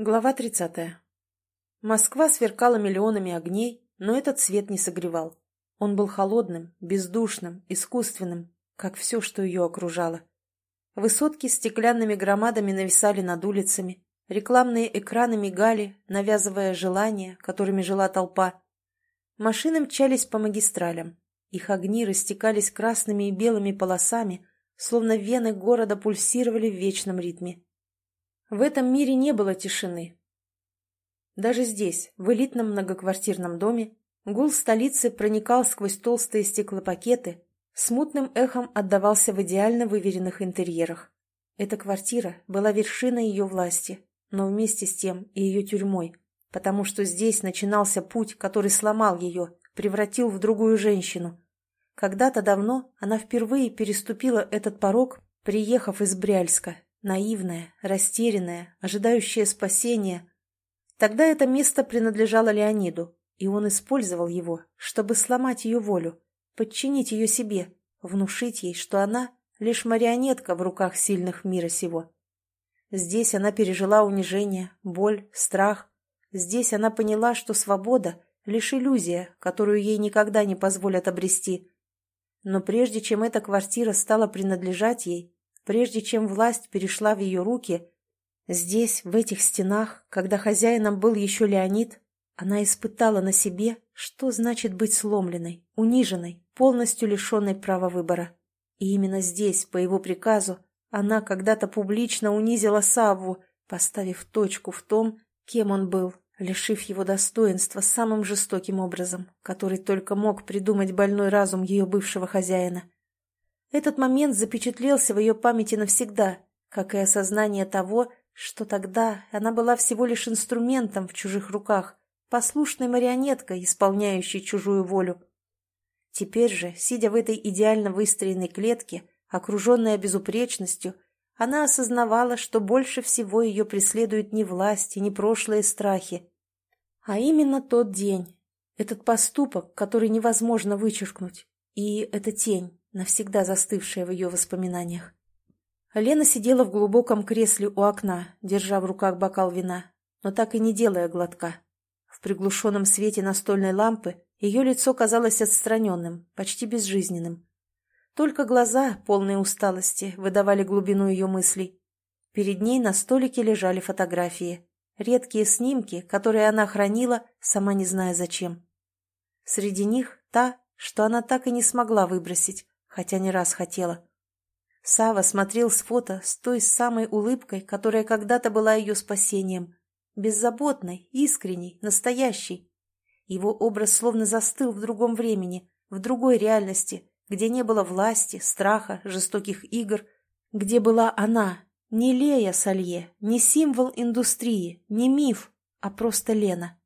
Глава 30. Москва сверкала миллионами огней, но этот свет не согревал. Он был холодным, бездушным, искусственным, как все, что ее окружало. Высотки с стеклянными громадами нависали над улицами, рекламные экраны мигали, навязывая желания, которыми жила толпа. Машины мчались по магистралям. Их огни растекались красными и белыми полосами, словно вены города пульсировали в вечном ритме. В этом мире не было тишины. Даже здесь, в элитном многоквартирном доме, гул столицы проникал сквозь толстые стеклопакеты, смутным эхом отдавался в идеально выверенных интерьерах. Эта квартира была вершиной ее власти, но вместе с тем и ее тюрьмой, потому что здесь начинался путь, который сломал ее, превратил в другую женщину. Когда-то давно она впервые переступила этот порог, приехав из Бряльска, наивная, растерянная, ожидающая спасения. Тогда это место принадлежало Леониду, и он использовал его, чтобы сломать ее волю, подчинить ее себе, внушить ей, что она лишь марионетка в руках сильных мира сего. Здесь она пережила унижение, боль, страх. Здесь она поняла, что свобода — лишь иллюзия, которую ей никогда не позволят обрести. Но прежде чем эта квартира стала принадлежать ей, Прежде чем власть перешла в ее руки, здесь, в этих стенах, когда хозяином был еще Леонид, она испытала на себе, что значит быть сломленной, униженной, полностью лишенной права выбора. И именно здесь, по его приказу, она когда-то публично унизила Савву, поставив точку в том, кем он был, лишив его достоинства самым жестоким образом, который только мог придумать больной разум ее бывшего хозяина. Этот момент запечатлелся в ее памяти навсегда, как и осознание того, что тогда она была всего лишь инструментом в чужих руках, послушной марионеткой, исполняющей чужую волю. Теперь же, сидя в этой идеально выстроенной клетке, окруженная безупречностью, она осознавала, что больше всего ее преследуют не власть и не прошлые страхи, а именно тот день, этот поступок, который невозможно вычеркнуть, и эта тень, навсегда застывшая в ее воспоминаниях. Лена сидела в глубоком кресле у окна, держа в руках бокал вина, но так и не делая глотка. В приглушенном свете настольной лампы ее лицо казалось отстраненным, почти безжизненным. Только глаза, полные усталости, выдавали глубину ее мыслей. Перед ней на столике лежали фотографии, редкие снимки, которые она хранила, сама не зная зачем. Среди них та, что она так и не смогла выбросить, хотя не раз хотела. Сава смотрел с фото с той самой улыбкой, которая когда-то была ее спасением. Беззаботной, искренней, настоящей. Его образ словно застыл в другом времени, в другой реальности, где не было власти, страха, жестоких игр, где была она, не Лея Салье, не символ индустрии, не миф, а просто Лена.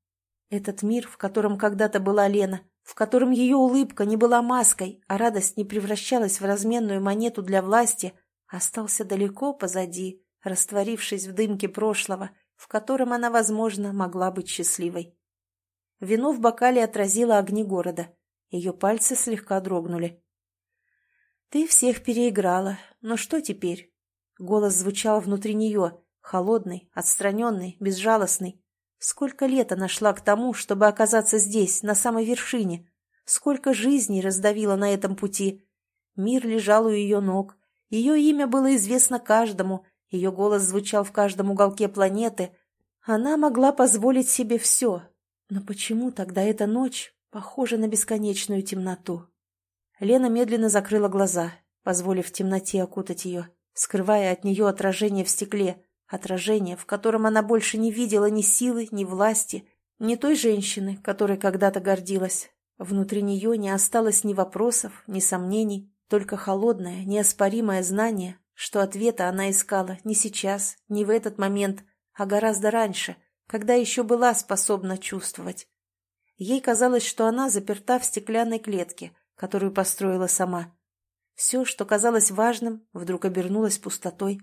Этот мир, в котором когда-то была Лена, в котором ее улыбка не была маской, а радость не превращалась в разменную монету для власти, остался далеко позади, растворившись в дымке прошлого, в котором она, возможно, могла быть счастливой. Вино в бокале отразило огни города. Ее пальцы слегка дрогнули. «Ты всех переиграла, но что теперь?» Голос звучал внутри нее, холодный, отстраненный, безжалостный. Сколько лет она шла к тому, чтобы оказаться здесь, на самой вершине? Сколько жизней раздавила на этом пути? Мир лежал у ее ног. Ее имя было известно каждому, ее голос звучал в каждом уголке планеты. Она могла позволить себе все. Но почему тогда эта ночь похожа на бесконечную темноту? Лена медленно закрыла глаза, позволив темноте окутать ее, скрывая от нее отражение в стекле, Отражение, в котором она больше не видела ни силы, ни власти, ни той женщины, которой когда-то гордилась. Внутри нее не осталось ни вопросов, ни сомнений, только холодное, неоспоримое знание, что ответа она искала не сейчас, не в этот момент, а гораздо раньше, когда еще была способна чувствовать. Ей казалось, что она заперта в стеклянной клетке, которую построила сама. Все, что казалось важным, вдруг обернулось пустотой.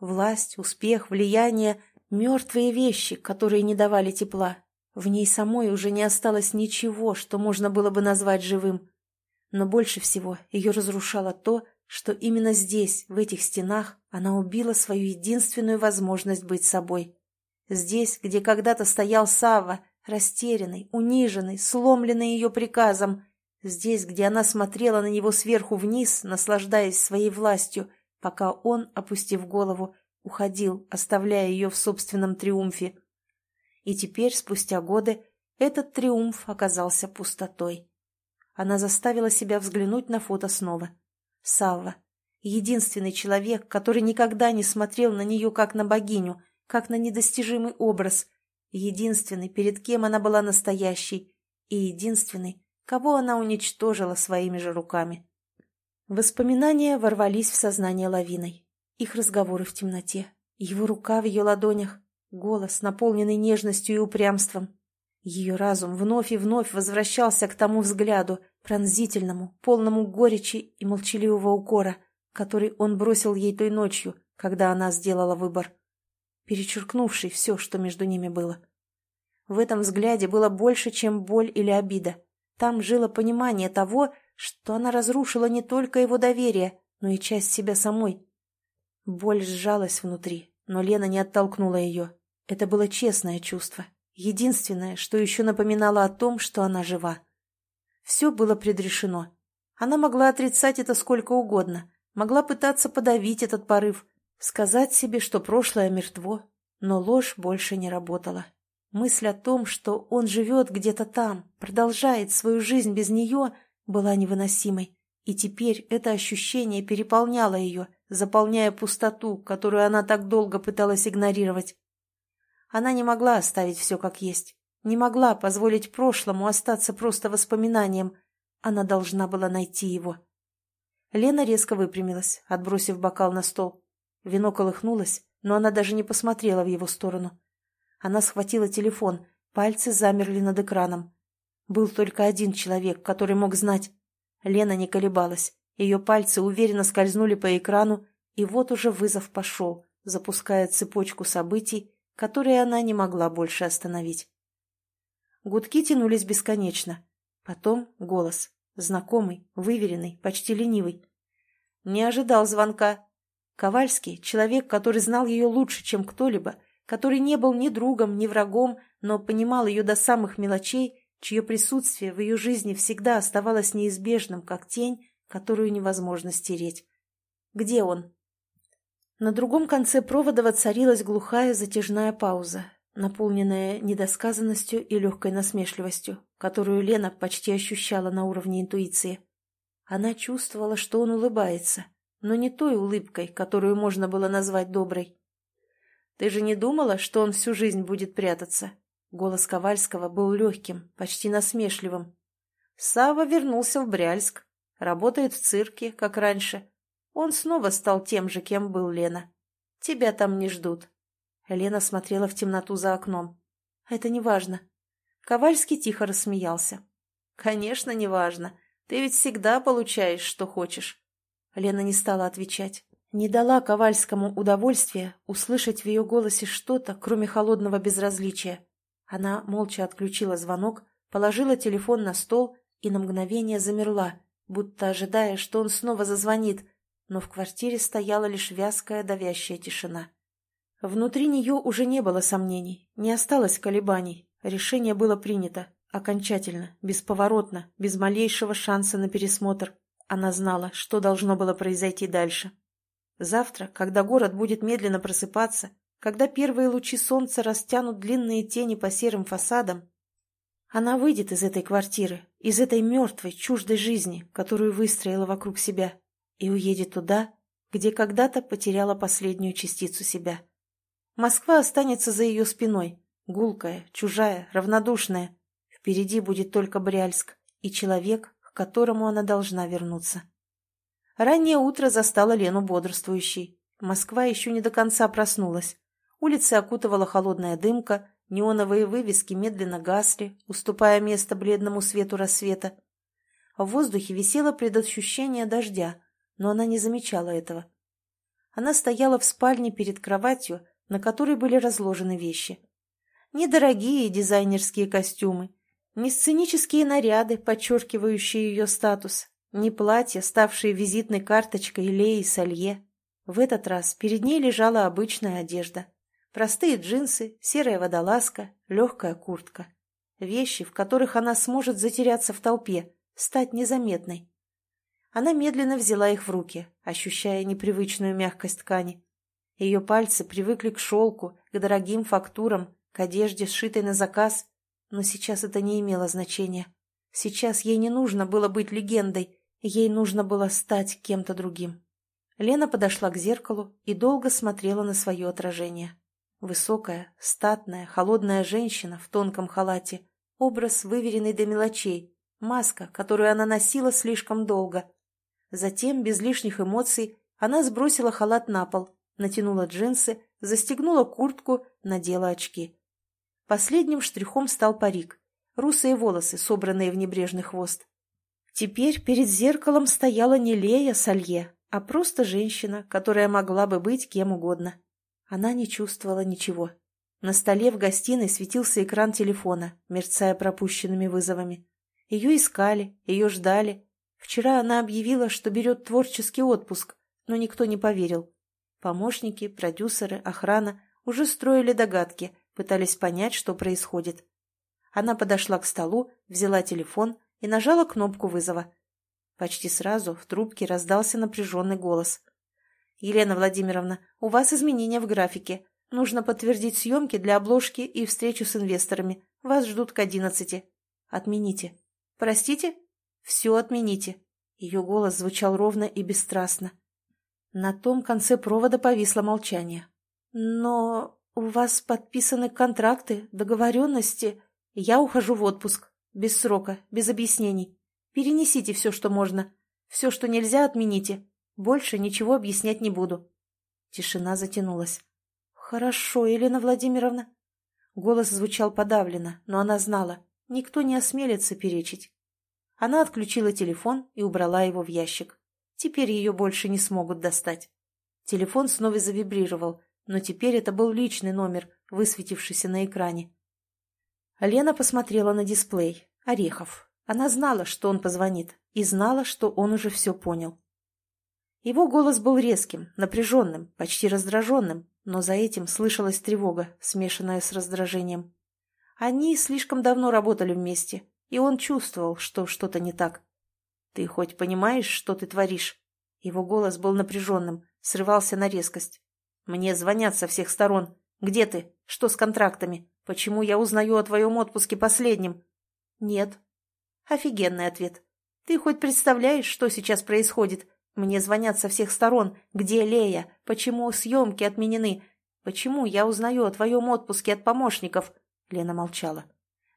Власть, успех, влияние — мертвые вещи, которые не давали тепла. В ней самой уже не осталось ничего, что можно было бы назвать живым. Но больше всего ее разрушало то, что именно здесь, в этих стенах, она убила свою единственную возможность быть собой. Здесь, где когда-то стоял Савва, растерянный, униженный, сломленный ее приказом. Здесь, где она смотрела на него сверху вниз, наслаждаясь своей властью, пока он, опустив голову, уходил, оставляя ее в собственном триумфе. И теперь, спустя годы, этот триумф оказался пустотой. Она заставила себя взглянуть на фото снова. Савва. Единственный человек, который никогда не смотрел на нее как на богиню, как на недостижимый образ. Единственный, перед кем она была настоящей. И единственный, кого она уничтожила своими же руками. Воспоминания ворвались в сознание лавиной. Их разговоры в темноте, его рука в ее ладонях, голос, наполненный нежностью и упрямством. Ее разум вновь и вновь возвращался к тому взгляду, пронзительному, полному горечи и молчаливого укора, который он бросил ей той ночью, когда она сделала выбор, перечеркнувший все, что между ними было. В этом взгляде было больше, чем боль или обида. Там жило понимание того, что она разрушила не только его доверие, но и часть себя самой. Боль сжалась внутри, но Лена не оттолкнула ее. Это было честное чувство, единственное, что еще напоминало о том, что она жива. Все было предрешено. Она могла отрицать это сколько угодно, могла пытаться подавить этот порыв, сказать себе, что прошлое мертво, но ложь больше не работала. Мысль о том, что он живет где-то там, продолжает свою жизнь без нее, была невыносимой. И теперь это ощущение переполняло ее, заполняя пустоту, которую она так долго пыталась игнорировать. Она не могла оставить все как есть, не могла позволить прошлому остаться просто воспоминанием. Она должна была найти его. Лена резко выпрямилась, отбросив бокал на стол. Вино колыхнулось, но она даже не посмотрела в его сторону. Она схватила телефон, пальцы замерли над экраном. Был только один человек, который мог знать. Лена не колебалась. Ее пальцы уверенно скользнули по экрану, и вот уже вызов пошел, запуская цепочку событий, которые она не могла больше остановить. Гудки тянулись бесконечно. Потом голос. Знакомый, выверенный, почти ленивый. Не ожидал звонка. Ковальский — человек, который знал ее лучше, чем кто-либо, который не был ни другом, ни врагом, но понимал ее до самых мелочей, чье присутствие в ее жизни всегда оставалось неизбежным, как тень, которую невозможно стереть. Где он? На другом конце провода воцарилась глухая затяжная пауза, наполненная недосказанностью и легкой насмешливостью, которую Лена почти ощущала на уровне интуиции. Она чувствовала, что он улыбается, но не той улыбкой, которую можно было назвать доброй. «Ты же не думала, что он всю жизнь будет прятаться?» Голос Ковальского был легким, почти насмешливым. Сава вернулся в Бряльск, работает в цирке, как раньше. Он снова стал тем же, кем был Лена. Тебя там не ждут. Лена смотрела в темноту за окном. Это не важно. Ковальский тихо рассмеялся. Конечно, не важно. Ты ведь всегда получаешь, что хочешь. Лена не стала отвечать. Не дала Ковальскому удовольствия услышать в ее голосе что-то, кроме холодного безразличия. Она молча отключила звонок, положила телефон на стол и на мгновение замерла, будто ожидая, что он снова зазвонит, но в квартире стояла лишь вязкая давящая тишина. Внутри нее уже не было сомнений, не осталось колебаний. Решение было принято, окончательно, бесповоротно, без малейшего шанса на пересмотр. Она знала, что должно было произойти дальше. Завтра, когда город будет медленно просыпаться, когда первые лучи солнца растянут длинные тени по серым фасадам, она выйдет из этой квартиры, из этой мертвой, чуждой жизни, которую выстроила вокруг себя, и уедет туда, где когда-то потеряла последнюю частицу себя. Москва останется за ее спиной, гулкая, чужая, равнодушная. Впереди будет только Бряльск и человек, к которому она должна вернуться. Раннее утро застало Лену бодрствующей. Москва еще не до конца проснулась. Улицы окутывала холодная дымка, Неоновые вывески медленно гасли, уступая место бледному свету рассвета. В воздухе висело предощущение дождя, но она не замечала этого. Она стояла в спальне перед кроватью, на которой были разложены вещи. Недорогие дизайнерские костюмы, не сценические наряды, подчеркивающие ее статус, не платья, ставшие визитной карточкой Леи Салье. В этот раз перед ней лежала обычная одежда. Простые джинсы, серая водолазка, легкая куртка. Вещи, в которых она сможет затеряться в толпе, стать незаметной. Она медленно взяла их в руки, ощущая непривычную мягкость ткани. Ее пальцы привыкли к шелку, к дорогим фактурам, к одежде, сшитой на заказ, но сейчас это не имело значения. Сейчас ей не нужно было быть легендой, ей нужно было стать кем-то другим. Лена подошла к зеркалу и долго смотрела на свое отражение. Высокая, статная, холодная женщина в тонком халате, образ выверенный до мелочей, маска, которую она носила слишком долго. Затем, без лишних эмоций, она сбросила халат на пол, натянула джинсы, застегнула куртку, надела очки. Последним штрихом стал парик, русые волосы, собранные в небрежный хвост. Теперь перед зеркалом стояла не Лея Салье, а просто женщина, которая могла бы быть кем угодно. Она не чувствовала ничего. На столе в гостиной светился экран телефона, мерцая пропущенными вызовами. Ее искали, ее ждали. Вчера она объявила, что берет творческий отпуск, но никто не поверил. Помощники, продюсеры, охрана уже строили догадки, пытались понять, что происходит. Она подошла к столу, взяла телефон и нажала кнопку вызова. Почти сразу в трубке раздался напряженный голос. «Елена Владимировна, у вас изменения в графике. Нужно подтвердить съемки для обложки и встречу с инвесторами. Вас ждут к одиннадцати. Отмените». «Простите?» «Все отмените». Ее голос звучал ровно и бесстрастно. На том конце провода повисло молчание. «Но у вас подписаны контракты, договоренности. Я ухожу в отпуск. Без срока, без объяснений. Перенесите все, что можно. Все, что нельзя, отмените. Больше ничего объяснять не буду». Тишина затянулась. «Хорошо, Елена Владимировна». Голос звучал подавленно, но она знала. Никто не осмелится перечить. Она отключила телефон и убрала его в ящик. Теперь ее больше не смогут достать. Телефон снова завибрировал, но теперь это был личный номер, высветившийся на экране. Лена посмотрела на дисплей. Орехов. Она знала, что он позвонит, и знала, что он уже все понял. Его голос был резким, напряженным, почти раздраженным, но за этим слышалась тревога, смешанная с раздражением. Они слишком давно работали вместе, и он чувствовал, что что-то не так. «Ты хоть понимаешь, что ты творишь?» Его голос был напряженным, срывался на резкость. «Мне звонят со всех сторон. Где ты? Что с контрактами? Почему я узнаю о твоем отпуске последним?» «Нет». «Офигенный ответ. Ты хоть представляешь, что сейчас происходит? Мне звонят со всех сторон. Где Лея? Почему съемки отменены? Почему я узнаю о твоем отпуске от помощников?» Лена молчала.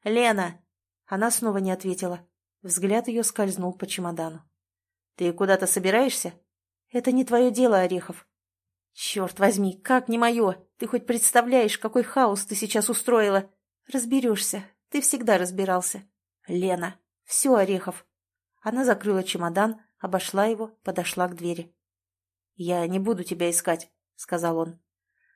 «Лена!» Она снова не ответила. Взгляд ее скользнул по чемодану. «Ты куда-то собираешься?» «Это не твое дело, Орехов». «Черт возьми, как не мое! Ты хоть представляешь, какой хаос ты сейчас устроила?» «Разберешься. Ты всегда разбирался». «Лена! Все, Орехов!» Она закрыла чемодан, обошла его, подошла к двери. «Я не буду тебя искать», — сказал он.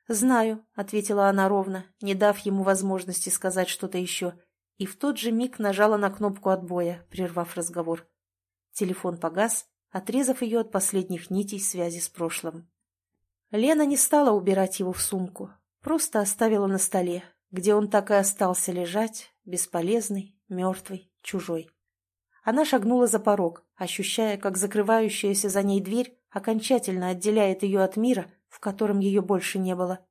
«Знаю», — ответила она ровно, не дав ему возможности сказать что-то еще, и в тот же миг нажала на кнопку отбоя, прервав разговор. Телефон погас, отрезав ее от последних нитей связи с прошлым. Лена не стала убирать его в сумку, просто оставила на столе, где он так и остался лежать, бесполезный, мертвый, чужой. Она шагнула за порог, ощущая, как закрывающаяся за ней дверь окончательно отделяет ее от мира, в котором ее больше не было.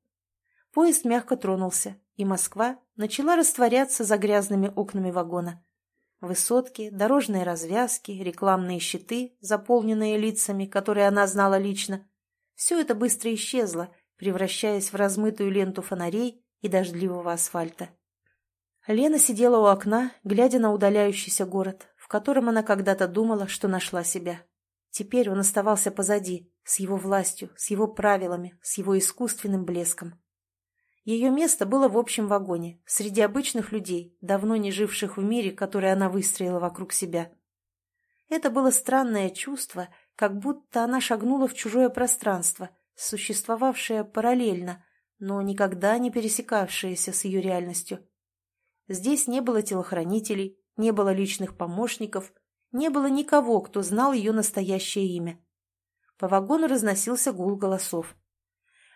Поезд мягко тронулся, и Москва начала растворяться за грязными окнами вагона. Высотки, дорожные развязки, рекламные щиты, заполненные лицами, которые она знала лично. Все это быстро исчезло, превращаясь в размытую ленту фонарей и дождливого асфальта. Лена сидела у окна, глядя на удаляющийся город, котором она когда-то думала, что нашла себя. Теперь он оставался позади, с его властью, с его правилами, с его искусственным блеском. Ее место было в общем вагоне, среди обычных людей, давно не живших в мире, который она выстроила вокруг себя. Это было странное чувство, как будто она шагнула в чужое пространство, существовавшее параллельно, но никогда не пересекавшееся с ее реальностью. Здесь не было телохранителей, не было личных помощников, не было никого, кто знал ее настоящее имя. По вагону разносился гул голосов.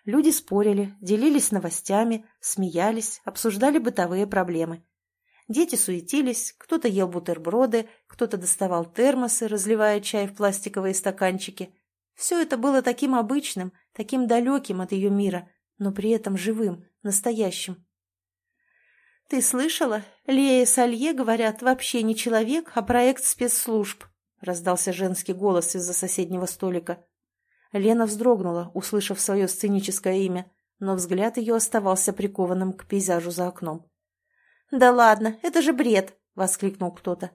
Люди спорили, делились новостями, смеялись, обсуждали бытовые проблемы. Дети суетились, кто-то ел бутерброды, кто-то доставал термосы, разливая чай в пластиковые стаканчики. Все это было таким обычным, таким далеким от ее мира, но при этом живым, настоящим. «Ты слышала? Лея и Салье говорят, вообще не человек, а проект спецслужб», — раздался женский голос из-за соседнего столика. Лена вздрогнула, услышав свое сценическое имя, но взгляд ее оставался прикованным к пейзажу за окном. «Да ладно, это же бред!» — воскликнул кто-то.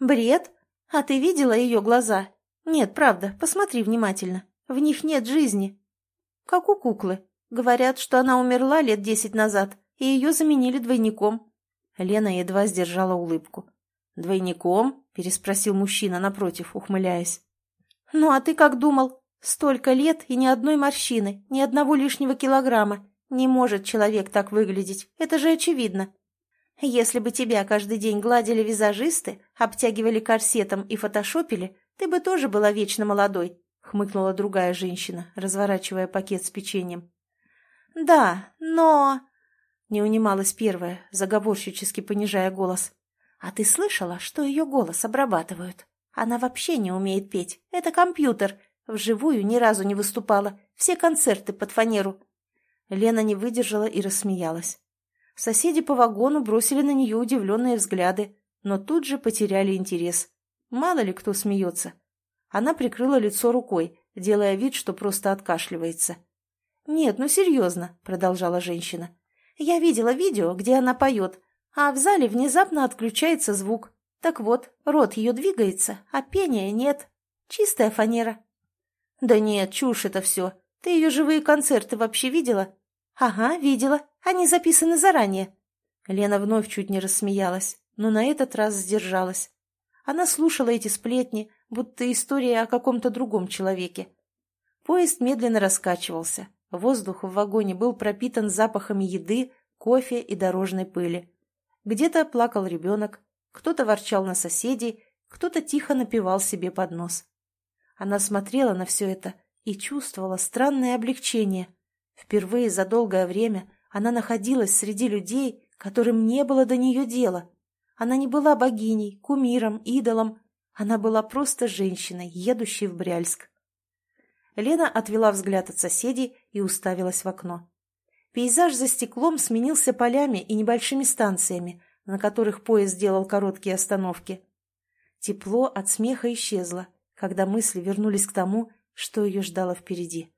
«Бред? А ты видела ее глаза? Нет, правда, посмотри внимательно. В них нет жизни. Как у куклы. Говорят, что она умерла лет десять назад, и ее заменили двойником». Лена едва сдержала улыбку. «Двойником?» — переспросил мужчина напротив, ухмыляясь. «Ну а ты как думал? Столько лет и ни одной морщины, ни одного лишнего килограмма. Не может человек так выглядеть, это же очевидно. Если бы тебя каждый день гладили визажисты, обтягивали корсетом и фотошопили, ты бы тоже была вечно молодой», — хмыкнула другая женщина, разворачивая пакет с печеньем. «Да, но...» — не унималась первая, заговорщически понижая голос. «А ты слышала, что ее голос обрабатывают? Она вообще не умеет петь. Это компьютер. Вживую ни разу не выступала. Все концерты под фанеру». Лена не выдержала и рассмеялась. Соседи по вагону бросили на нее удивленные взгляды, но тут же потеряли интерес. Мало ли кто смеется. Она прикрыла лицо рукой, делая вид, что просто откашливается. «Нет, ну серьезно», — продолжала женщина. «Я видела видео, где она поет, а в зале внезапно отключается звук. Так вот, рот ее двигается, а пения нет. Чистая фанера». «Да нет, чушь это все. Ты ее живые концерты вообще видела?» «Ага, видела. Они записаны заранее». Лена вновь чуть не рассмеялась, но на этот раз сдержалась. Она слушала эти сплетни, будто история о каком-то другом человеке. Поезд медленно раскачивался. Воздух в вагоне был пропитан запахами еды, кофе и дорожной пыли. Где-то плакал ребенок, кто-то ворчал на соседей, кто-то тихо напевал себе под нос. Она смотрела на все это и чувствовала странное облегчение – Впервые за долгое время она находилась среди людей, которым не было до нее дела. Она не была богиней, кумиром, идолом. Она была просто женщиной, едущей в Бряльск. Лена отвела взгляд от соседей и уставилась в окно. Пейзаж за стеклом сменился полями и небольшими станциями, на которых поезд делал короткие остановки. Тепло от смеха исчезло, когда мысли вернулись к тому, что ее ждало впереди.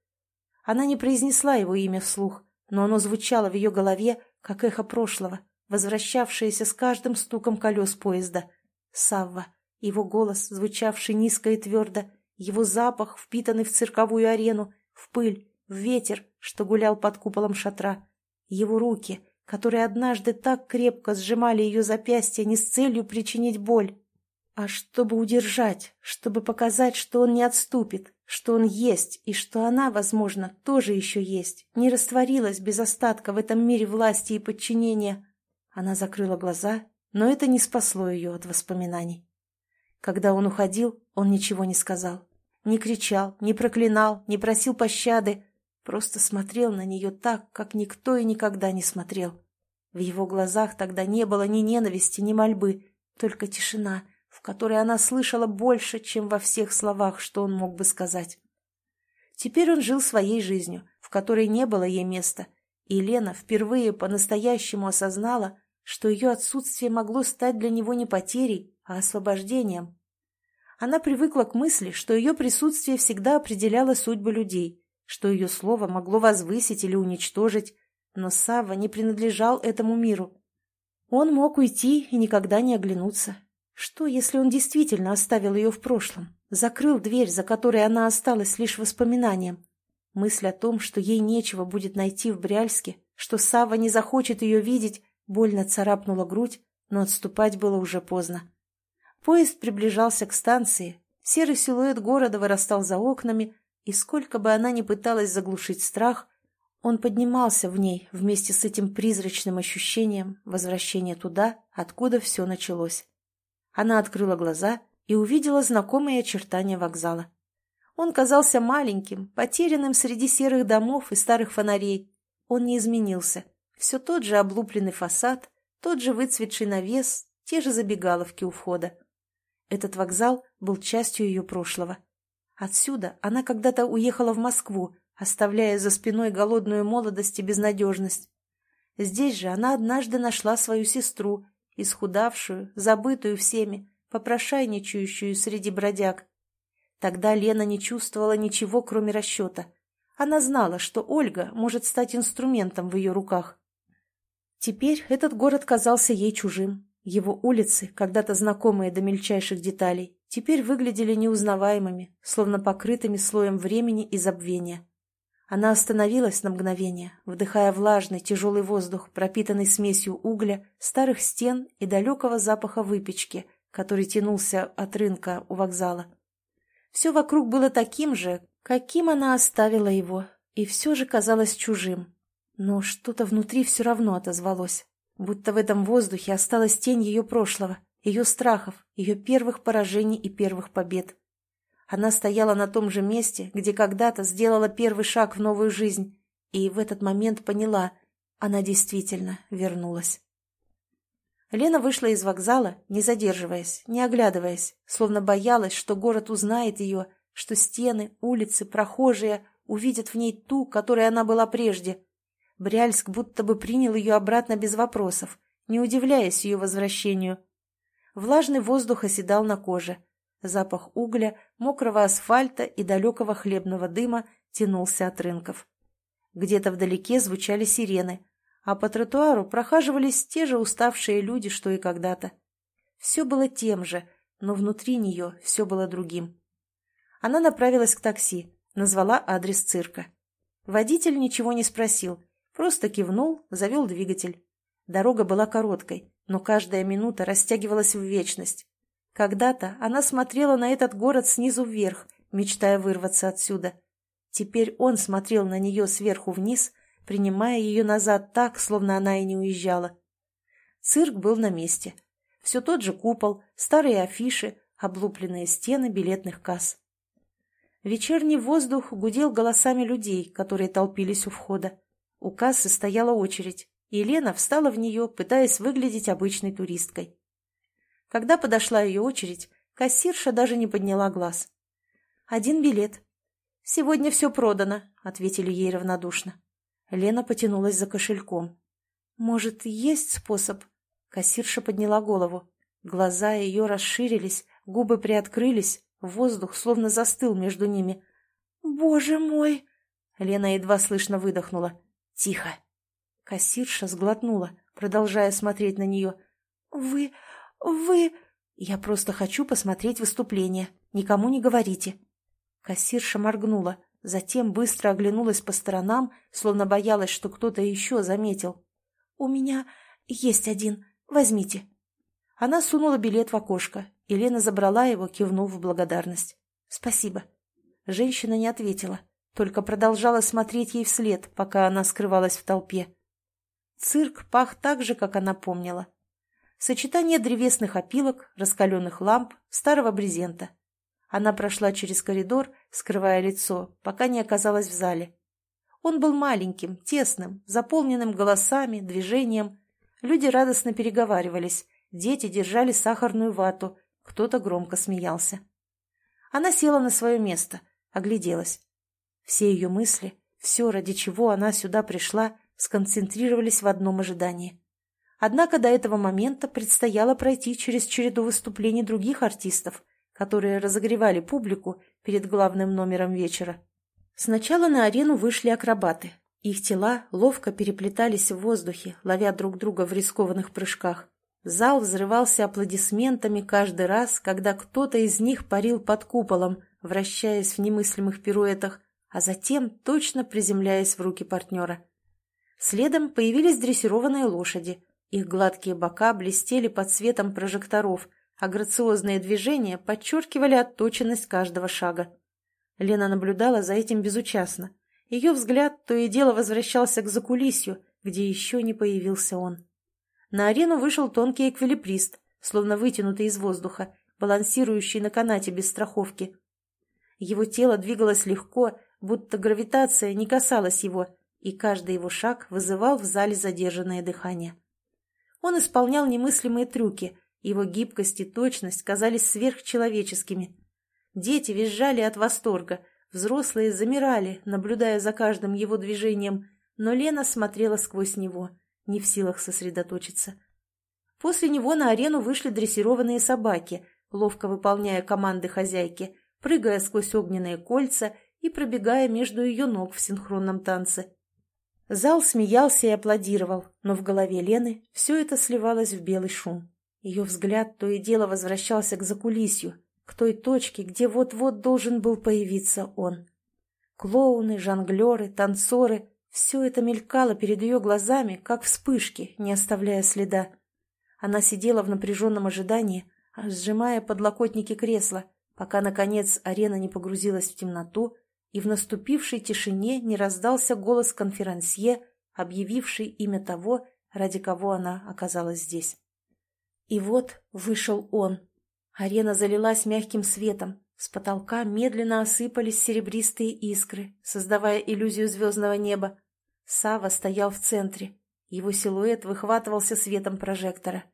Она не произнесла его имя вслух, но оно звучало в ее голове, как эхо прошлого, возвращавшееся с каждым стуком колес поезда. Савва, его голос, звучавший низко и твердо, его запах, впитанный в цирковую арену, в пыль, ветер, что гулял под куполом шатра, его руки, которые однажды так крепко сжимали ее запястья не с целью причинить боль, а чтобы удержать, чтобы показать, что он не отступит, что он есть, и что она, возможно, тоже еще есть, не растворилась без остатка в этом мире власти и подчинения. Она закрыла глаза, но это не спасло ее от воспоминаний. Когда он уходил, он ничего не сказал. Не кричал, не проклинал, не просил пощады, просто смотрел на нее так, как никто и никогда не смотрел. В его глазах тогда не было ни ненависти, ни мольбы, только тишина — в которой она слышала больше, чем во всех словах, что он мог бы сказать. Теперь он жил своей жизнью, в которой не было ей места, и Лена впервые по-настоящему осознала, что ее отсутствие могло стать для него не потерей, а освобождением. Она привыкла к мысли, что ее присутствие всегда определяло судьбы людей, что ее слово могло возвысить или уничтожить, но Савва не принадлежал этому миру. Он мог уйти и никогда не оглянуться, что, если он действительно оставил ее в прошлом, закрыл дверь, за которой она осталась лишь воспоминанием? Мысль о том, что ей нечего будет найти в Бряльске, что Сава не захочет ее видеть, больно царапнула грудь, но отступать было уже поздно. Поезд приближался к станции, серый силуэт города вырастал за окнами, и сколько бы она ни пыталась заглушить страх, он поднимался в ней вместе с этим призрачным ощущением возвращения туда, откуда все началось. Она открыла глаза и увидела знакомые очертания вокзала. Он казался маленьким, потерянным среди серых домов и старых фонарей. Он не изменился. Все тот же облупленный фасад, тот же выцветший навес, те же забегаловки у входа. Этот вокзал был частью ее прошлого. Отсюда она когда-то уехала в Москву, оставляя за спиной голодную молодость и безнадежность. Здесь же она однажды нашла свою сестру, исхудавшую, забытую всеми, попрошайничающую среди бродяг. Тогда Лена не чувствовала ничего, кроме расчета. Она знала, что Ольга может стать инструментом в ее руках. Теперь этот город казался ей чужим. Его улицы, когда-то знакомые до мельчайших деталей, теперь выглядели неузнаваемыми, словно покрытыми слоем времени и забвения. Она остановилась на мгновение, вдыхая влажный, тяжелый воздух, пропитанный смесью угля, старых стен и далекого запаха выпечки, который тянулся от рынка у вокзала. Все вокруг было таким же, каким она оставила его, и все же казалось чужим. Но что-то внутри все равно отозвалось будто в этом воздухе осталась тень ее прошлого, ее страхов, ее первых поражений и первых побед. Она стояла на том же месте, где когда-то сделала первый шаг в новую жизнь, и в этот момент поняла, она действительно вернулась. Лена вышла из вокзала, не задерживаясь, не оглядываясь, словно боялась, что город узнает ее, что стены, улицы, прохожие увидят в ней ту, которой она была прежде, Бряльск будто бы принял ее обратно без вопросов, не удивляясь ее возвращению. Влажный воздух оседал на коже. Запах угля, мокрого асфальта и далекого хлебного дыма тянулся от рынков. Где-то вдалеке звучали сирены, а по тротуару прохаживались те же уставшие люди, что и когда-то. Все было тем же, но внутри нее все было другим. Она направилась к такси, назвала адрес цирка. Водитель ничего не спросил, Просто кивнул, завел двигатель. Дорога была короткой, но каждая минута растягивалась в вечность. Когда-то она смотрела на этот город снизу вверх, мечтая вырваться отсюда. Теперь он смотрел на нее сверху вниз, принимая ее назад так, словно она и не уезжала. Цирк был на месте. Все тот же купол, старые афиши, облупленные стены билетных касс. Вечерний воздух гудел голосами людей, которые толпились у входа. У кассы стояла очередь, и Лена встала в нее, пытаясь выглядеть обычной туристкой. Когда подошла ее очередь, кассирша даже не подняла глаз. «Один билет». «Сегодня все продано», — ответили ей равнодушно. Лена потянулась за кошельком. «Может, есть способ?» Кассирша подняла голову. Глаза ее расширились, губы приоткрылись, воздух словно застыл между ними. «Боже мой!» Лена едва слышно выдохнула. «Тихо!» Кассирша сглотнула, продолжая смотреть на нее. «Вы... вы...» «Я просто хочу посмотреть выступление. Никому не говорите». Кассирша моргнула, затем быстро оглянулась по сторонам, словно боялась, что кто-то еще заметил. «У меня есть один. Возьмите». Она сунула билет в окошко, и Лена забрала его, кивнув в благодарность. «Спасибо». Женщина не ответила только продолжала смотреть ей вслед, пока она скрывалась в толпе. Цирк пах так же, как она помнила. Сочетание древесных опилок, раскаленных ламп, старого брезента. Она прошла через коридор, скрывая лицо, пока не оказалась в зале. Он был маленьким, тесным, заполненным голосами, движением. Люди радостно переговаривались, дети держали сахарную вату, кто-то громко смеялся. Она села на свое место, огляделась. Все ее мысли, все, ради чего она сюда пришла, сконцентрировались в одном ожидании. Однако до этого момента предстояло пройти через череду выступлений других артистов, которые разогревали публику перед главным номером вечера. Сначала на арену вышли акробаты. Их тела ловко переплетались в воздухе, ловя друг друга в рискованных прыжках. Зал взрывался аплодисментами каждый раз, когда кто-то из них парил под куполом, вращаясь в немыслимых пируэтах, а затем точно приземляясь в руки партнера. Следом появились дрессированные лошади. Их гладкие бока блестели под светом прожекторов, а грациозные движения подчеркивали отточенность каждого шага. Лена наблюдала за этим безучастно. Ее взгляд то и дело возвращался к закулисью, где еще не появился он. На арену вышел тонкий эквилибрист, словно вытянутый из воздуха, балансирующий на канате без страховки. Его тело двигалось легко, будто гравитация не касалась его, и каждый его шаг вызывал в зале задержанное дыхание. Он исполнял немыслимые трюки, его гибкость и точность казались сверхчеловеческими. Дети визжали от восторга, взрослые замирали, наблюдая за каждым его движением, но Лена смотрела сквозь него, не в силах сосредоточиться. После него на арену вышли дрессированные собаки, ловко выполняя команды хозяйки, прыгая сквозь огненные кольца и пробегая между ее ног в синхронном танце. Зал смеялся и аплодировал, но в голове Лены все это сливалось в белый шум. Ее взгляд то и дело возвращался к закулисью, к той точке, где вот-вот должен был появиться он. Клоуны, жонглеры, танцоры — все это мелькало перед ее глазами, как вспышки, не оставляя следа. Она сидела в напряженном ожидании, сжимая подлокотники кресла, пока, наконец, арена не погрузилась в темноту, и в наступившей тишине не раздался голос конферансье, объявивший имя того, ради кого она оказалась здесь. И вот вышел он. Арена залилась мягким светом, с потолка медленно осыпались серебристые искры, создавая иллюзию звездного неба. Сава стоял в центре. Его силуэт выхватывался светом прожектора.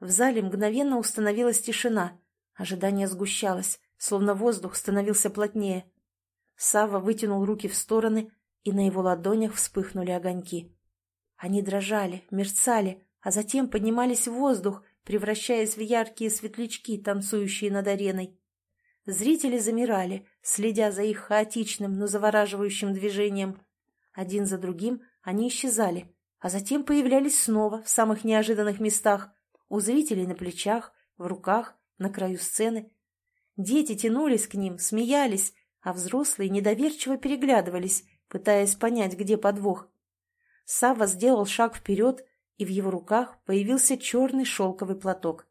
В зале мгновенно установилась тишина. Ожидание сгущалось, словно воздух становился плотнее. Сава вытянул руки в стороны, и на его ладонях вспыхнули огоньки. Они дрожали, мерцали, а затем поднимались в воздух, превращаясь в яркие светлячки, танцующие над ареной. Зрители замирали, следя за их хаотичным, но завораживающим движением. Один за другим они исчезали, а затем появлялись снова в самых неожиданных местах, у зрителей на плечах, в руках, на краю сцены. Дети тянулись к ним, смеялись, а взрослые недоверчиво переглядывались, пытаясь понять, где подвох. Савва сделал шаг вперед, и в его руках появился черный шелковый платок.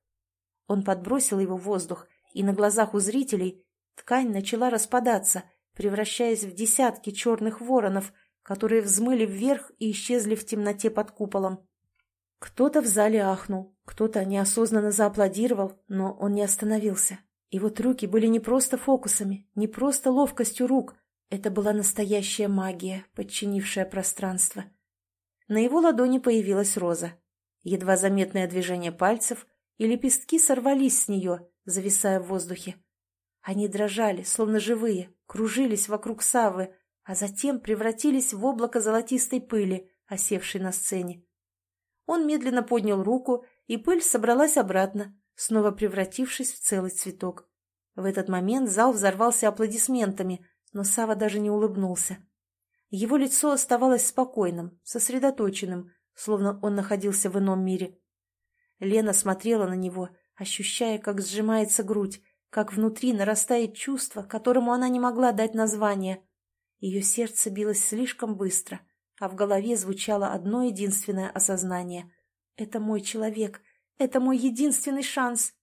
Он подбросил его в воздух, и на глазах у зрителей ткань начала распадаться, превращаясь в десятки черных воронов, которые взмыли вверх и исчезли в темноте под куполом. Кто-то в зале ахнул, кто-то неосознанно зааплодировал, но он не остановился. Его трюки были не просто фокусами, не просто ловкостью рук. Это была настоящая магия, подчинившая пространство. На его ладони появилась роза. Едва заметное движение пальцев, и лепестки сорвались с нее, зависая в воздухе. Они дрожали, словно живые, кружились вокруг Савы, а затем превратились в облако золотистой пыли, осевшей на сцене. Он медленно поднял руку, и пыль собралась обратно, снова превратившись в целый цветок. В этот момент зал взорвался аплодисментами, но Сава даже не улыбнулся. Его лицо оставалось спокойным, сосредоточенным, словно он находился в ином мире. Лена смотрела на него, ощущая, как сжимается грудь, как внутри нарастает чувство, которому она не могла дать название. Ее сердце билось слишком быстро, а в голове звучало одно единственное осознание. «Это мой человек, это мой единственный шанс!»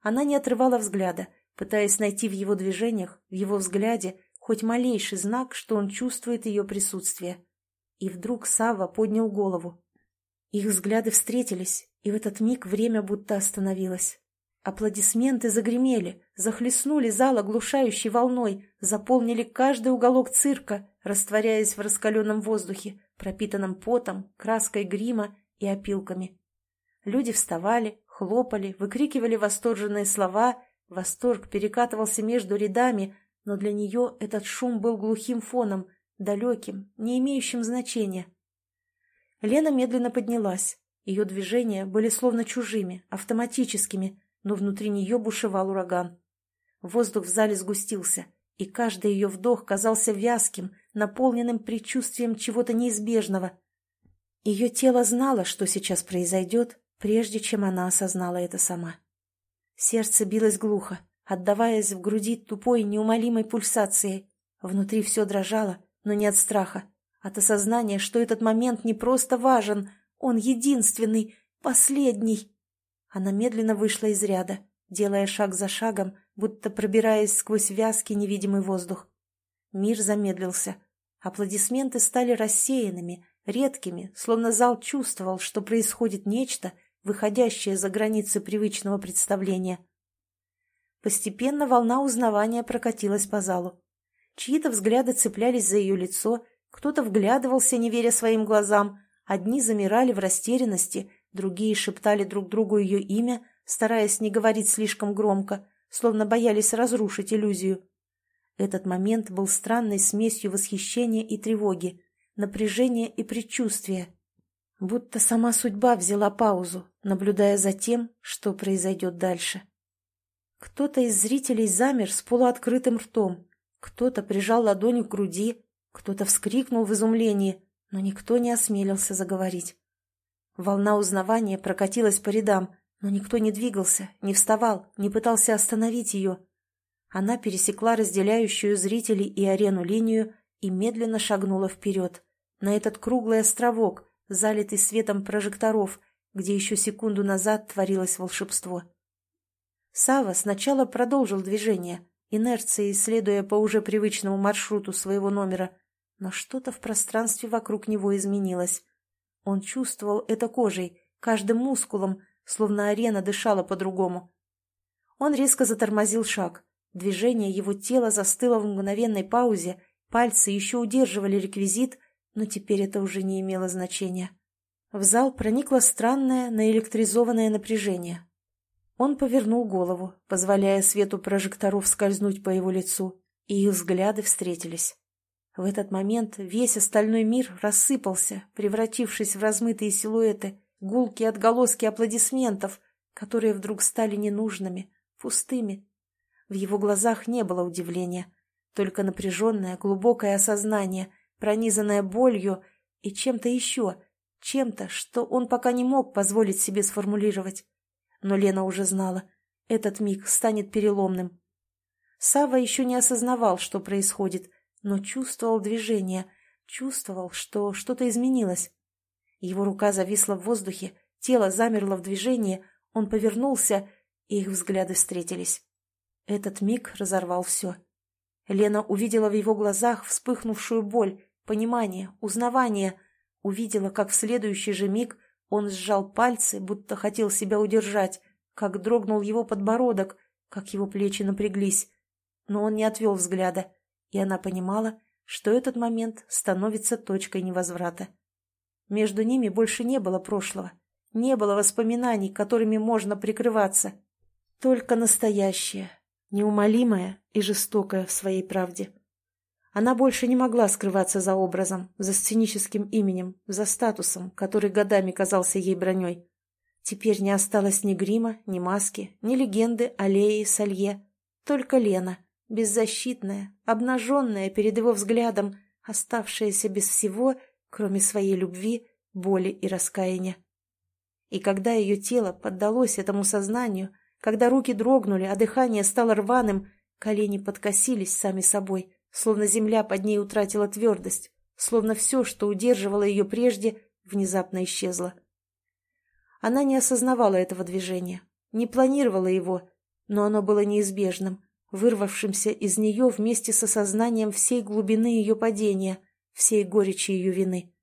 Она не отрывала взгляда, пытаясь найти в его движениях, в его взгляде хоть малейший знак, что он чувствует ее присутствие. И вдруг Сава поднял голову. Их взгляды встретились, и в этот миг время будто остановилось. Аплодисменты загремели, захлестнули зал оглушающей волной, заполнили каждый уголок цирка, растворяясь в раскаленном воздухе, пропитанном потом, краской грима и опилками. Люди вставали, хлопали, выкрикивали восторженные слова, восторг перекатывался между рядами, но для нее этот шум был глухим фоном, далеким, не имеющим значения. Лена медленно поднялась. Ее движения были словно чужими, автоматическими, но внутри нее бушевал ураган. Воздух в зале сгустился, и каждый ее вдох казался вязким, наполненным предчувствием чего-то неизбежного. Ее тело знало, что сейчас произойдет, прежде чем она осознала это сама. Сердце билось глухо, отдаваясь в груди тупой неумолимой пульсацией. Внутри все дрожало, но не от страха, от осознания, что этот момент не просто важен, он единственный, последний. Она медленно вышла из ряда, делая шаг за шагом, будто пробираясь сквозь вязкий невидимый воздух. Мир замедлился. Аплодисменты стали рассеянными, редкими, словно зал чувствовал, что происходит нечто, выходящее за границы привычного представления. Постепенно волна узнавания прокатилась по залу. Чьи-то взгляды цеплялись за ее лицо, кто-то вглядывался, не веря своим глазам, одни замирали в растерянности, другие шептали друг другу ее имя, стараясь не говорить слишком громко, словно боялись разрушить иллюзию. Этот момент был странной смесью восхищения и тревоги, напряжения и предчувствия. Будто сама судьба взяла паузу, наблюдая за тем, что произойдет дальше. Кто-то из зрителей замер с полуоткрытым ртом, кто-то прижал ладонью к груди, кто-то вскрикнул в изумлении, но никто не осмелился заговорить. Волна узнавания прокатилась по рядам, но никто не двигался, не вставал, не пытался остановить ее. Она пересекла разделяющую зрителей и арену линию и медленно шагнула вперед, на этот круглый островок, залитый светом прожекторов, где еще секунду назад творилось волшебство. Сава сначала продолжил движение, инерцией следуя по уже привычному маршруту своего номера, но что-то в пространстве вокруг него изменилось. Он чувствовал это кожей, каждым мускулом, словно арена дышала по-другому. Он резко затормозил шаг. Движение его тела застыло в мгновенной паузе, пальцы еще удерживали реквизит, но теперь это уже не имело значения. В зал проникло странное, наэлектризованное напряжение. Он повернул голову, позволяя свету прожекторов скользнуть по его лицу, и их взгляды встретились. В этот момент весь остальной мир рассыпался, превратившись в размытые силуэты, гулкие отголоски аплодисментов, которые вдруг стали ненужными, пустыми. В его глазах не было удивления, только напряженное, глубокое осознание, пронизанное болью и чем-то еще, чем-то, что он пока не мог позволить себе сформулировать. Но Лена уже знала, этот миг станет переломным. Сава еще не осознавал, что происходит, но чувствовал движение, чувствовал, что что-то изменилось. Его рука зависла в воздухе, тело замерло в движении, он повернулся, и их взгляды встретились. Этот миг разорвал все. Лена увидела в его глазах вспыхнувшую боль, понимание, узнавание, увидела, как в следующий же миг он сжал пальцы, будто хотел себя удержать, как дрогнул его подбородок, как его плечи напряглись. Но он не отвел взгляда, и она понимала, что этот момент становится точкой невозврата. Между ними больше не было прошлого, не было воспоминаний, которыми можно прикрываться. Только настоящее, неумолимое и жестокое в своей правде. Она больше не могла скрываться за образом, за сценическим именем, за статусом, который годами казался ей броней. Теперь не осталось ни грима, ни маски, ни легенды аллеи Салье. Только Лена, беззащитная, обнаженная перед его взглядом, оставшаяся без всего, кроме своей любви, боли и раскаяния. И когда ее тело поддалось этому сознанию, когда руки дрогнули, а дыхание стало рваным, колени подкосились сами собой — словно земля под ней утратила твердость, словно все, что удерживало ее прежде, внезапно исчезло. Она не осознавала этого движения, не планировала его, но оно было неизбежным, вырвавшимся из нее вместе с осознанием всей глубины ее падения, всей горечи ее вины.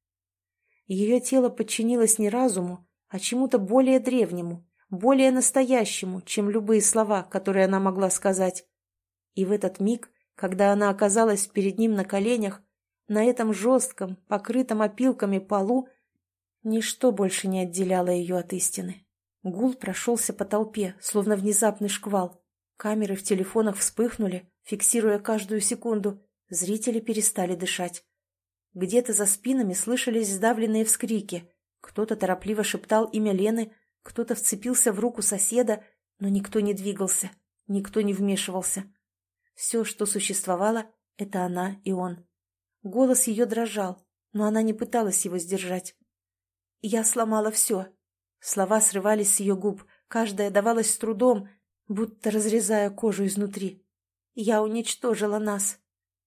Ее тело подчинилось не разуму, а чему-то более древнему, более настоящему, чем любые слова, которые она могла сказать. И в этот миг когда она оказалась перед ним на коленях, на этом жестком, покрытом опилками полу, ничто больше не отделяло ее от истины. Гул прошелся по толпе, словно внезапный шквал. Камеры в телефонах вспыхнули, фиксируя каждую секунду. Зрители перестали дышать. Где-то за спинами слышались сдавленные вскрики. Кто-то торопливо шептал имя Лены, кто-то вцепился в руку соседа, но никто не двигался, никто не вмешивался. Все, что существовало, — это она и он. Голос ее дрожал, но она не пыталась его сдержать. «Я сломала все». Слова срывались с ее губ, каждая давалась с трудом, будто разрезая кожу изнутри. «Я уничтожила нас».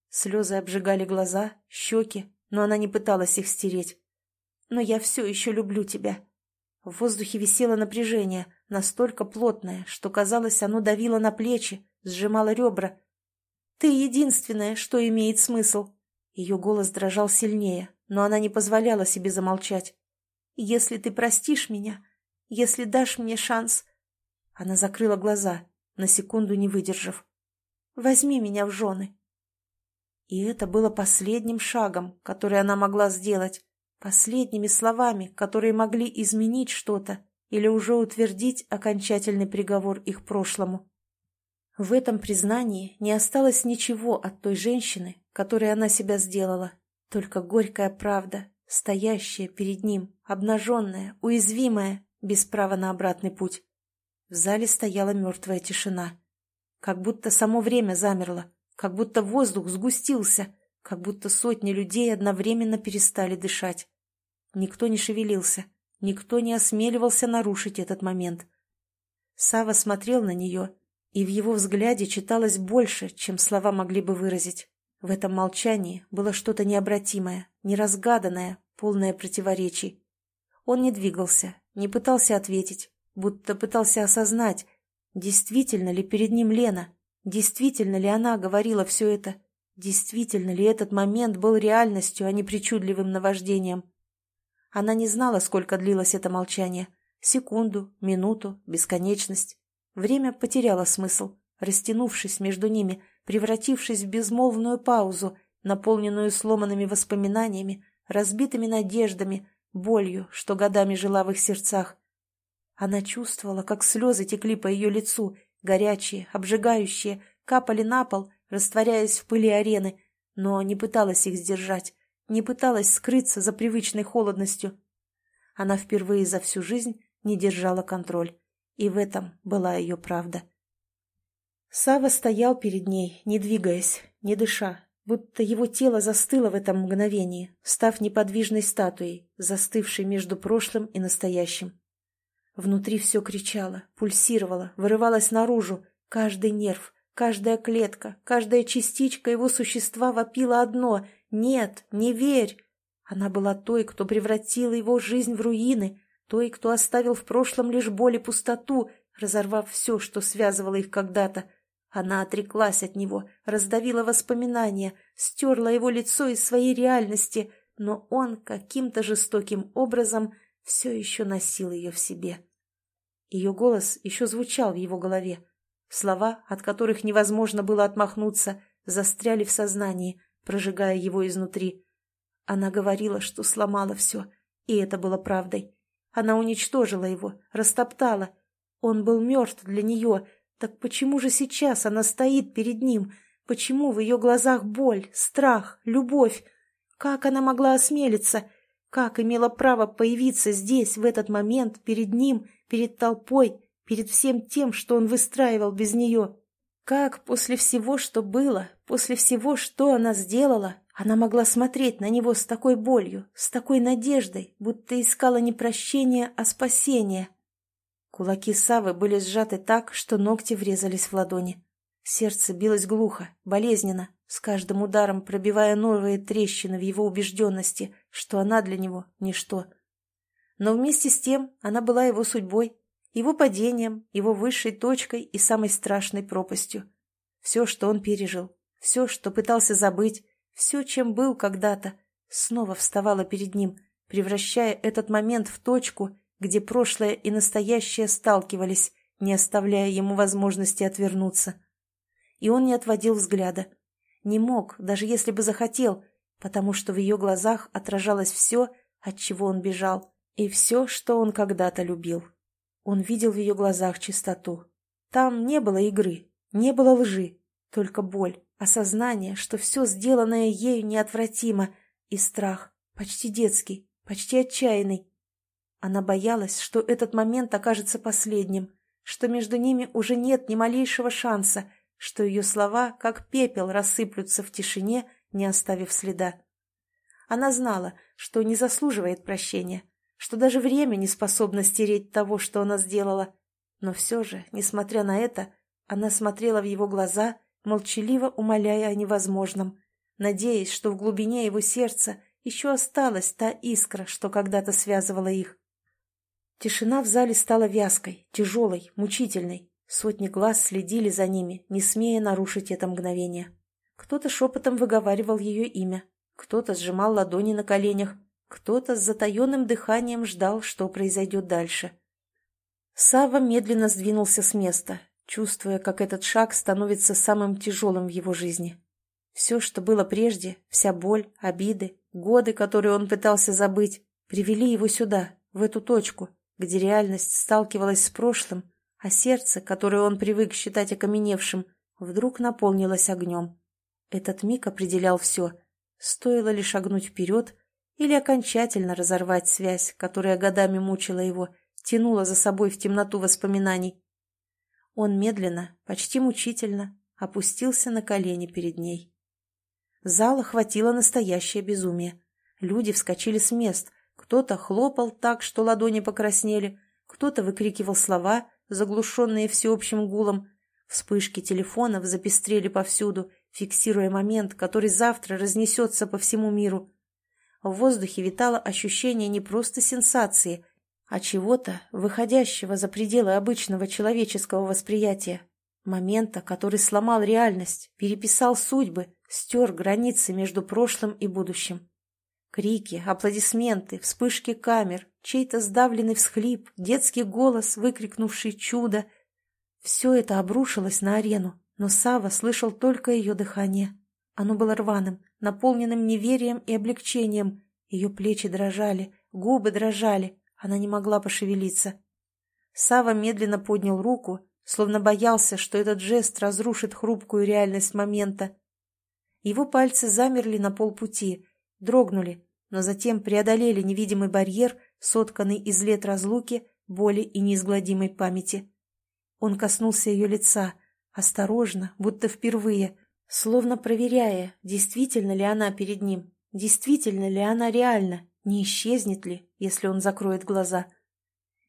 Слезы обжигали глаза, щеки, но она не пыталась их стереть. «Но я все еще люблю тебя». В воздухе висело напряжение, настолько плотное, что, казалось, оно давило на плечи, сжимало ребра, ты единственное, что имеет смысл. Ее голос дрожал сильнее, но она не позволяла себе замолчать. Если ты простишь меня, если дашь мне шанс... Она закрыла глаза, на секунду не выдержав. «Возьми меня в жены». И это было последним шагом, который она могла сделать, последними словами, которые могли изменить что-то или уже утвердить окончательный приговор их прошлому. В этом признании не осталось ничего от той женщины, которой она себя сделала, только горькая правда, стоящая перед ним, обнаженная, уязвимая, без права на обратный путь. В зале стояла мертвая тишина. Как будто само время замерло, как будто воздух сгустился, как будто сотни людей одновременно перестали дышать. Никто не шевелился, никто не осмеливался нарушить этот момент. Сава смотрел на нее, и в его взгляде читалось больше, чем слова могли бы выразить. В этом молчании было что-то необратимое, неразгаданное, полное противоречий. Он не двигался, не пытался ответить, будто пытался осознать, действительно ли перед ним Лена, действительно ли она говорила все это, действительно ли этот момент был реальностью, а не причудливым наваждением. Она не знала, сколько длилось это молчание. Секунду, минуту, бесконечность. Время потеряло смысл, растянувшись между ними, превратившись в безмолвную паузу, наполненную сломанными воспоминаниями, разбитыми надеждами, болью, что годами жила в их сердцах. Она чувствовала, как слезы текли по ее лицу, горячие, обжигающие, капали на пол, растворяясь в пыли арены, но не пыталась их сдержать, не пыталась скрыться за привычной холодностью. Она впервые за всю жизнь не держала контроль, и в этом была ее правда. Сава стоял перед ней, не двигаясь, не дыша, будто его тело застыло в этом мгновении, став неподвижной статуей, застывшей между прошлым и настоящим. Внутри все кричало, пульсировало, вырывалось наружу. Каждый нерв, каждая клетка, каждая частичка его существа вопила одно «Нет, не верь!». Она была той, кто превратил его жизнь в руины, той, кто оставил в прошлом лишь боль и пустоту, разорвав все, что связывало их когда-то. Она отреклась от него, раздавила воспоминания, стерла его лицо из своей реальности, но он каким-то жестоким образом все еще носил ее в себе. Ее голос еще звучал в его голове. Слова, от которых невозможно было отмахнуться, застряли в сознании, прожигая его изнутри. Она говорила, что сломала все, и это было правдой. Она уничтожила его, растоптала. Он был мертв для нее. Так почему же сейчас она стоит перед ним? Почему в ее глазах боль, страх, любовь? Как она могла осмелиться? Как имела право появиться здесь, в этот момент, перед ним перед толпой, перед всем тем, что он выстраивал без нее. Как после всего, что было, после всего, что она сделала, она могла смотреть на него с такой болью, с такой надеждой, будто искала не прощения, а спасения. Кулаки Савы были сжаты так, что ногти врезались в ладони. Сердце билось глухо, болезненно, с каждым ударом пробивая новые трещины в его убежденности, что она для него — ничто. Но вместе с тем она была его судьбой, его падением, его высшей точкой и самой страшной пропастью. Все, что он пережил, все, что пытался забыть, все, чем был когда-то, снова вставало перед ним, превращая этот момент в точку, где прошлое и настоящее сталкивались, не оставляя ему возможности отвернуться. И он не отводил взгляда. Не мог, даже если бы захотел, потому что в ее глазах отражалось все, от чего он бежал, и все, что он когда-то любил. Он видел в ее глазах чистоту. Там не было игры, не было лжи, только боль, осознание, что все сделанное ею неотвратимо, и страх, почти детский, почти отчаянный. Она боялась, что этот момент окажется последним, что между ними уже нет ни малейшего шанса, что ее слова, как пепел, рассыплются в тишине, не оставив следа. Она знала, что не заслуживает прощения, что даже время не способно стереть того, что она сделала. Но все же, несмотря на это, она смотрела в его глаза, молчаливо умоляя о невозможном, надеясь, что в глубине его сердца еще осталась та искра, что когда-то связывала их. Тишина в зале стала вязкой, тяжелой, мучительной. Сотни глаз следили за ними, не смея нарушить это мгновение. Кто-то шепотом выговаривал ее имя, кто-то сжимал ладони на коленях, кто-то с затаенным дыханием ждал, что произойдет дальше. Сава медленно сдвинулся с места, чувствуя, как этот шаг становится самым тяжелым в его жизни. Все, что было прежде, вся боль, обиды, годы, которые он пытался забыть, привели его сюда, в эту точку, где реальность сталкивалась с прошлым, а сердце, которое он привык считать окаменевшим, вдруг наполнилось огнем. Этот миг определял все. Стоило ли шагнуть вперед или окончательно разорвать связь, которая годами мучила его, тянула за собой в темноту воспоминаний. Он медленно, почти мучительно, опустился на колени перед ней. Зал охватило настоящее безумие. Люди вскочили с мест, кто-то хлопал так, что ладони покраснели, кто-то выкрикивал слова, заглушенные всеобщим гулом. Вспышки телефонов запестрели повсюду, фиксируя момент, который завтра разнесется по всему миру. В воздухе витало ощущение не просто сенсации, а чего-то, выходящего за пределы обычного человеческого восприятия. Момента, который сломал реальность, переписал судьбы, стер границы между прошлым и будущим. Крики, аплодисменты, вспышки камер, чей-то сдавленный всхлип, детский голос, выкрикнувший «чудо» — все это обрушилось на арену, но Сава слышал только ее дыхание. Оно было рваным, наполненным неверием и облегчением. Ее плечи дрожали, губы дрожали, она не могла пошевелиться. Сава медленно поднял руку, словно боялся, что этот жест разрушит хрупкую реальность момента. Его пальцы замерли на полпути, дрогнули, но затем преодолели невидимый барьер, сотканный из лет разлуки, боли и неизгладимой памяти. Он коснулся ее лица, осторожно, будто впервые, словно проверяя, действительно ли она перед ним, действительно ли она реальна, не исчезнет ли, если он закроет глаза.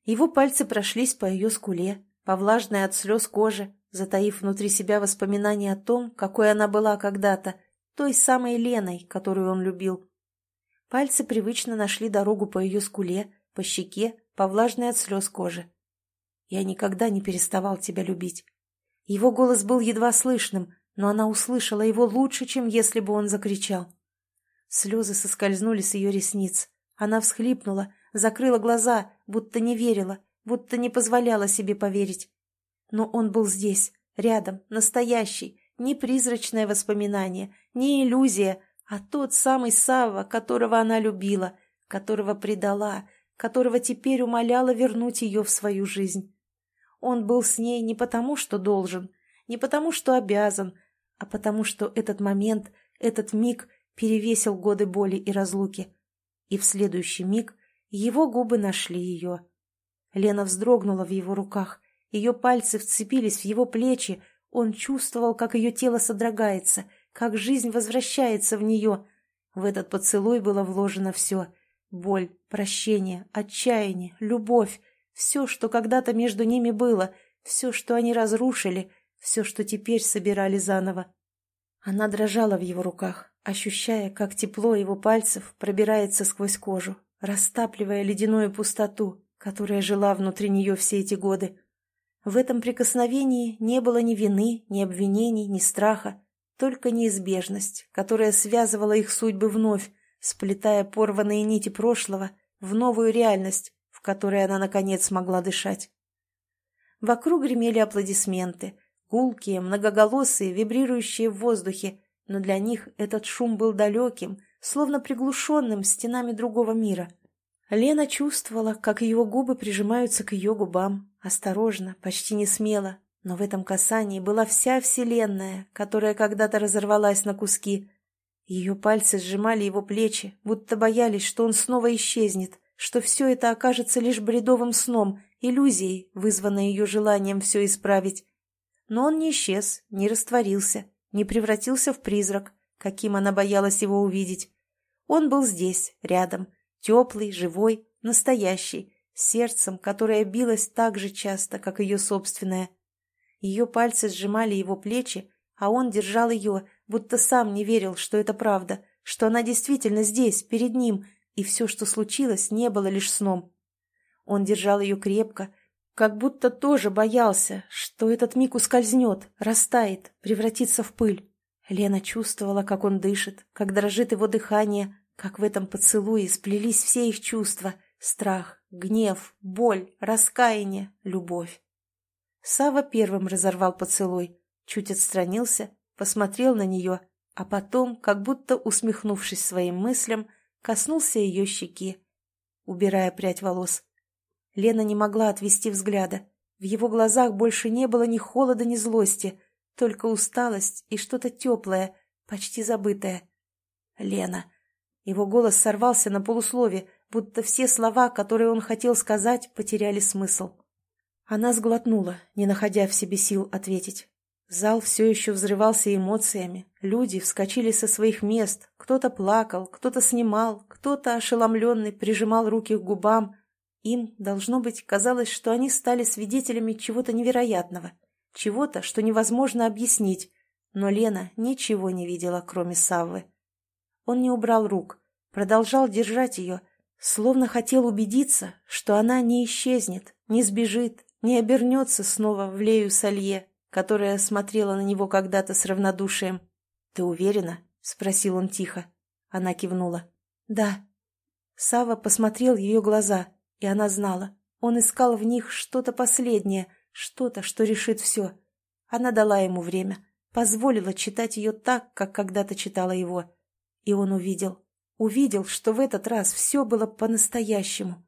Его пальцы прошлись по ее скуле, по влажной от слез коже, затаив внутри себя воспоминания о том, какой она была когда-то, той самой Леной, которую он любил. Пальцы привычно нашли дорогу по ее скуле, по щеке, по влажной от слез коже. «Я никогда не переставал тебя любить». Его голос был едва слышным, но она услышала его лучше, чем если бы он закричал. Слезы соскользнули с ее ресниц. Она всхлипнула, закрыла глаза, будто не верила, будто не позволяла себе поверить. Но он был здесь, рядом, настоящий, не призрачное воспоминание, не иллюзия, а тот самый Савва, которого она любила, которого предала, которого теперь умоляла вернуть ее в свою жизнь. Он был с ней не потому, что должен, не потому, что обязан, а потому, что этот момент, этот миг перевесил годы боли и разлуки. И в следующий миг его губы нашли ее. Лена вздрогнула в его руках, ее пальцы вцепились в его плечи, он чувствовал, как ее тело содрогается, как жизнь возвращается в нее. В этот поцелуй было вложено все — боль, прощение, отчаяние, любовь, все, что когда-то между ними было, все, что они разрушили, все, что теперь собирали заново. Она дрожала в его руках, ощущая, как тепло его пальцев пробирается сквозь кожу, растапливая ледяную пустоту, которая жила внутри нее все эти годы. В этом прикосновении не было ни вины, ни обвинений, ни страха, только неизбежность, которая связывала их судьбы вновь, сплетая порванные нити прошлого в новую реальность, в которой она, наконец, смогла дышать. Вокруг гремели аплодисменты, гулкие, многоголосые, вибрирующие в воздухе, но для них этот шум был далеким, словно приглушенным стенами другого мира. Лена чувствовала, как его губы прижимаются к ее губам, Осторожно, почти не смело, но в этом касании была вся вселенная, которая когда-то разорвалась на куски. Ее пальцы сжимали его плечи, будто боялись, что он снова исчезнет, что все это окажется лишь бредовым сном, иллюзией, вызванной ее желанием все исправить. Но он не исчез, не растворился, не превратился в призрак, каким она боялась его увидеть. Он был здесь, рядом, теплый, живой, настоящий, сердцем, которое билось так же часто, как ее собственное. Ее пальцы сжимали его плечи, а он держал ее, будто сам не верил, что это правда, что она действительно здесь, перед ним, и все, что случилось, не было лишь сном. Он держал ее крепко, как будто тоже боялся, что этот миг ускользнет, растает, превратится в пыль. Лена чувствовала, как он дышит, как дрожит его дыхание, как в этом поцелуе сплелись все их чувства — страх, гнев, боль, раскаяние, любовь. Сава первым разорвал поцелуй, чуть отстранился, посмотрел на нее, а потом, как будто усмехнувшись своим мыслям, коснулся ее щеки, убирая прядь волос. Лена не могла отвести взгляда. В его глазах больше не было ни холода, ни злости, только усталость и что-то теплое, почти забытое. «Лена!» Его голос сорвался на полуслове, будто все слова, которые он хотел сказать, потеряли смысл. Она сглотнула, не находя в себе сил ответить. Зал все еще взрывался эмоциями, люди вскочили со своих мест, кто-то плакал, кто-то снимал, кто-то, ошеломленный, прижимал руки к губам. Им, должно быть, казалось, что они стали свидетелями чего-то невероятного, чего-то, что невозможно объяснить, но Лена ничего не видела, кроме Саввы. Он не убрал рук, продолжал держать ее, словно хотел убедиться, что она не исчезнет, не сбежит, не обернется снова в Лею Салье, которая смотрела на него когда-то с равнодушием. «Ты уверена?» — спросил он тихо. Она кивнула. «Да». Сава посмотрел ее глаза, и она знала. Он искал в них что-то последнее, что-то, что решит все. Она дала ему время, позволила читать ее так, как когда-то читала его. И он увидел, увидел, что в этот раз все было по-настоящему.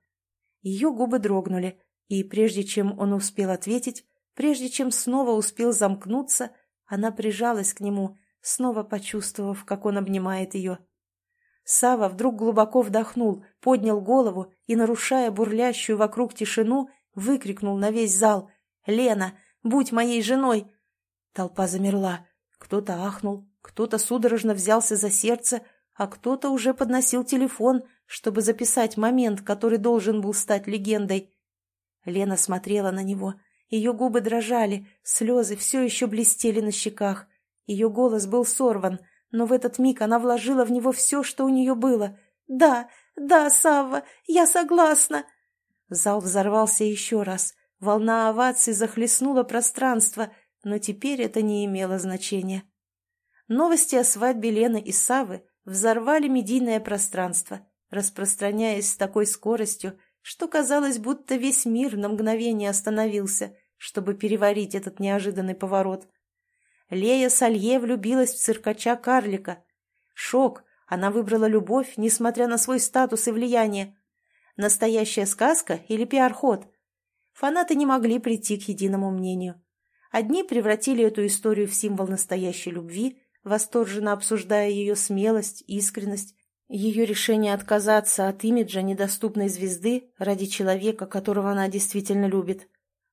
Ее губы дрогнули, и прежде чем он успел ответить, Прежде чем снова успел замкнуться, она прижалась к нему, снова почувствовав, как он обнимает ее. Сава вдруг глубоко вдохнул, поднял голову и, нарушая бурлящую вокруг тишину, выкрикнул на весь зал «Лена, будь моей женой!» Толпа замерла. Кто-то ахнул, кто-то судорожно взялся за сердце, а кто-то уже подносил телефон, чтобы записать момент, который должен был стать легендой. Лена смотрела на него — ее губы дрожали, слезы все еще блестели на щеках. Ее голос был сорван, но в этот миг она вложила в него все, что у нее было. «Да, да, Савва, я согласна!» Зал взорвался еще раз. Волна оваций захлестнула пространство, но теперь это не имело значения. Новости о свадьбе Лены и Савы взорвали медийное пространство, распространяясь с такой скоростью, что казалось, будто весь мир на мгновение остановился, чтобы переварить этот неожиданный поворот. Лея Салье влюбилась в циркача-карлика. Шок. Она выбрала любовь, несмотря на свой статус и влияние. Настоящая сказка или пиар-ход? Фанаты не могли прийти к единому мнению. Одни превратили эту историю в символ настоящей любви, восторженно обсуждая ее смелость, искренность, ее решение отказаться от имиджа недоступной звезды ради человека, которого она действительно любит.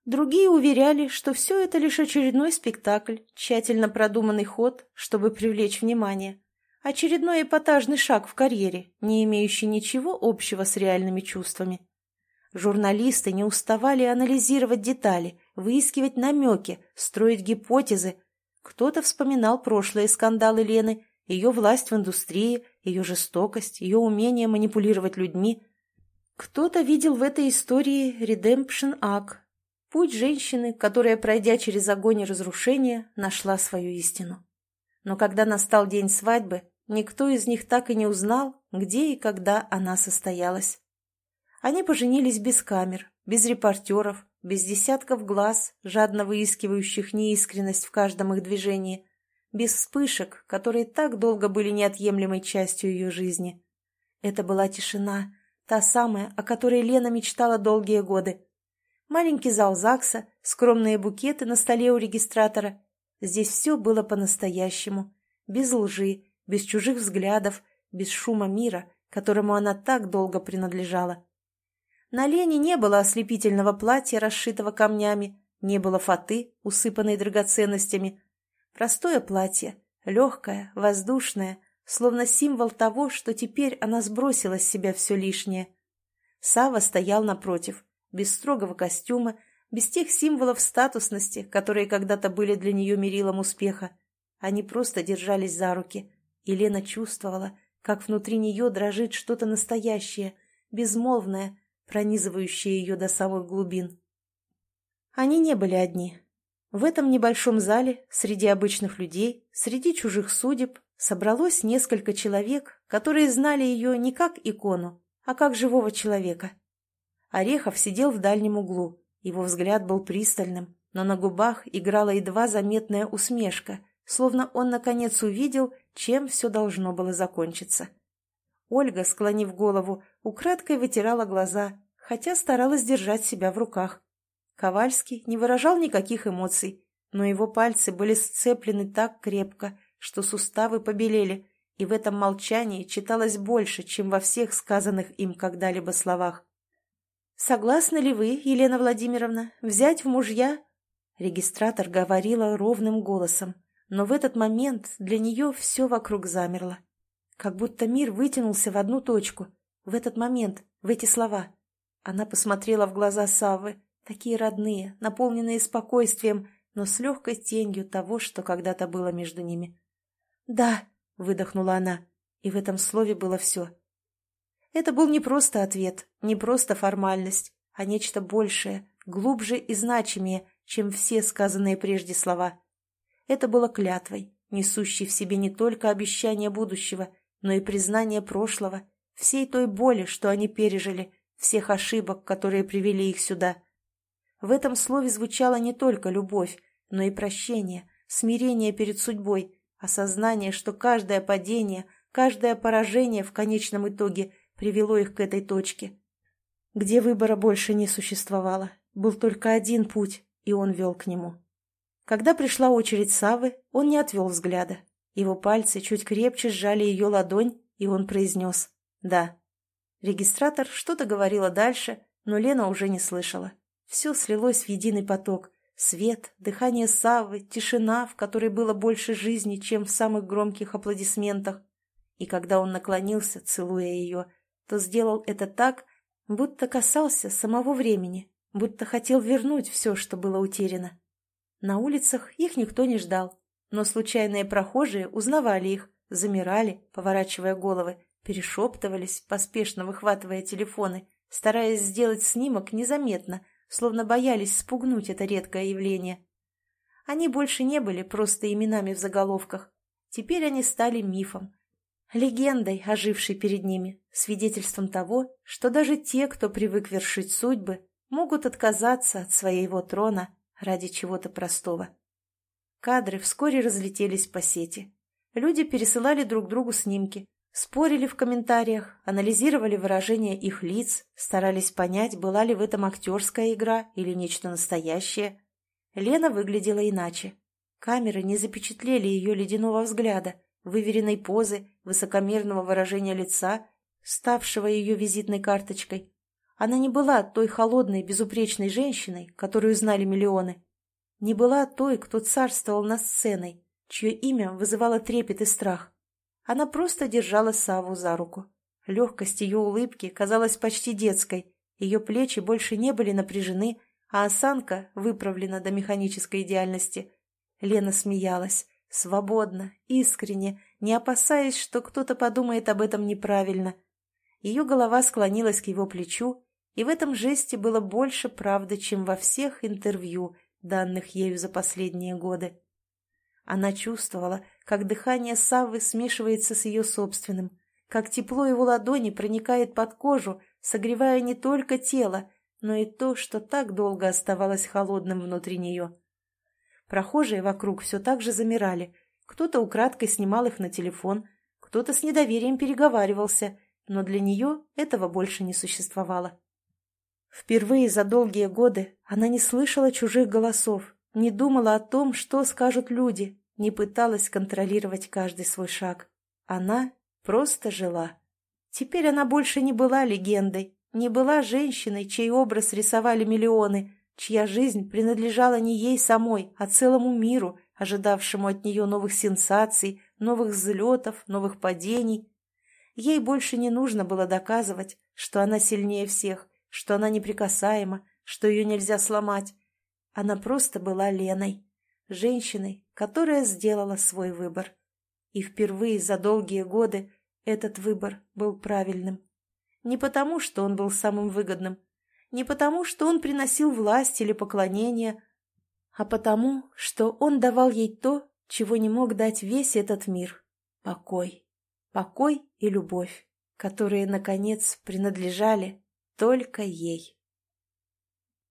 Другие уверяли, что все это лишь очередной спектакль, тщательно продуманный ход, чтобы привлечь внимание. Очередной эпатажный шаг в карьере, не имеющий ничего общего с реальными чувствами. Журналисты не уставали анализировать детали, выискивать намеки, строить гипотезы. Кто-то вспоминал прошлые скандалы Лены, ее власть в индустрии, ее жестокость, ее умение манипулировать людьми. Кто-то видел в этой истории redemption ак, Путь женщины, которая, пройдя через огонь и разрушение, нашла свою истину. Но когда настал день свадьбы, никто из них так и не узнал, где и когда она состоялась. Они поженились без камер, без репортеров, без десятков глаз, жадно выискивающих неискренность в каждом их движении, без вспышек, которые так долго были неотъемлемой частью ее жизни. Это была тишина, та самая, о которой Лена мечтала долгие годы. Маленький зал ЗАГСа, скромные букеты на столе у регистратора. Здесь все было по-настоящему. Без лжи, без чужих взглядов, без шума мира, которому она так долго принадлежала. На Лене не было ослепительного платья, расшитого камнями, не было фаты, усыпанной драгоценностями. Простое платье, легкое, воздушное, словно символ того, что теперь она сбросила с себя все лишнее. Сава стоял напротив, без строгого костюма, без тех символов статусности, которые когда-то были для нее мерилом успеха. Они просто держались за руки, и Лена чувствовала, как внутри нее дрожит что-то настоящее, безмолвное, пронизывающее ее до самых глубин. Они не были одни. В этом небольшом зале, среди обычных людей, среди чужих судеб, собралось несколько человек, которые знали ее не как икону, а как живого человека. Орехов сидел в дальнем углу. Его взгляд был пристальным, но на губах играла едва заметная усмешка, словно он наконец увидел, чем все должно было закончиться. Ольга, склонив голову, украдкой вытирала глаза, хотя старалась держать себя в руках. Ковальский не выражал никаких эмоций, но его пальцы были сцеплены так крепко, что суставы побелели, и в этом молчании читалось больше, чем во всех сказанных им когда-либо словах. «Согласны ли вы, Елена Владимировна, взять в мужья?» Регистратор говорила ровным голосом, но в этот момент для нее все вокруг замерло. Как будто мир вытянулся в одну точку. В этот момент, в эти слова. Она посмотрела в глаза Саввы, такие родные, наполненные спокойствием, но с легкой тенью того, что когда-то было между ними. «Да», — выдохнула она, и в этом слове было все. Это был не просто ответ, не просто формальность, а нечто большее, глубже и значимее, чем все сказанные прежде слова. Это было клятвой, несущей в себе не только обещание будущего, но и признание прошлого, всей той боли, что они пережили, всех ошибок, которые привели их сюда. В этом слове звучала не только любовь, но и прощение, смирение перед судьбой, осознание, что каждое падение, каждое поражение в конечном итоге привело их к этой точке. Где выбора больше не существовало, был только один путь, и он вел к нему. Когда пришла очередь Савы, он не отвел взгляда. Его пальцы чуть крепче сжали ее ладонь, и он произнес «Да». Регистратор что-то говорила дальше, но Лена уже не слышала. Все слилось в единый поток. Свет, дыхание Саввы, тишина, в которой было больше жизни, чем в самых громких аплодисментах. И когда он наклонился, целуя ее, то сделал это так, будто касался самого времени, будто хотел вернуть все, что было утеряно. На улицах их никто не ждал, но случайные прохожие узнавали их, замирали, поворачивая головы, перешептывались, поспешно выхватывая телефоны, стараясь сделать снимок незаметно, словно боялись спугнуть это редкое явление. Они больше не были просто именами в заголовках. Теперь они стали мифом, легендой, ожившей перед ними, свидетельством того, что даже те, кто привык вершить судьбы, могут отказаться от своего трона ради чего-то простого. Кадры вскоре разлетелись по сети. Люди пересылали друг другу снимки, спорили в комментариях, анализировали выражения их лиц, старались понять, была ли в этом актерская игра или нечто настоящее. Лена выглядела иначе. Камеры не запечатлели ее ледяного взгляда, выверенной позы, высокомерного выражения лица, ставшего ее визитной карточкой. Она не была той холодной, безупречной женщиной, которую знали миллионы. Не была той, кто царствовал над сценой, чье имя вызывало трепет и страх. Она просто держала Саву за руку. Легкость ее улыбки казалась почти детской, ее плечи больше не были напряжены, а осанка выправлена до механической идеальности. Лена смеялась, Свободно, искренне, не опасаясь, что кто-то подумает об этом неправильно. Ее голова склонилась к его плечу, и в этом жесте было больше правды, чем во всех интервью, данных ею за последние годы. Она чувствовала, как дыхание Саввы смешивается с ее собственным, как тепло его ладони проникает под кожу, согревая не только тело, но и то, что так долго оставалось холодным внутри нее. Прохожие вокруг все так же замирали. Кто-то украдкой снимал их на телефон, кто-то с недоверием переговаривался, но для нее этого больше не существовало. Впервые за долгие годы она не слышала чужих голосов, не думала о том, что скажут люди, не пыталась контролировать каждый свой шаг. Она просто жила. Теперь она больше не была легендой, не была женщиной, чей образ рисовали миллионы, чья жизнь принадлежала не ей самой, а целому миру, ожидавшему от нее новых сенсаций, новых взлетов, новых падений. Ей больше не нужно было доказывать, что она сильнее всех, что она неприкасаема, что ее нельзя сломать. Она просто была Леной, женщиной, которая сделала свой выбор. И впервые за долгие годы этот выбор был правильным. Не потому, что он был самым выгодным, не потому, что он приносил власть или поклонение, а потому, что он давал ей то, чего не мог дать весь этот мир — покой. Покой и любовь, которые, наконец, принадлежали только ей.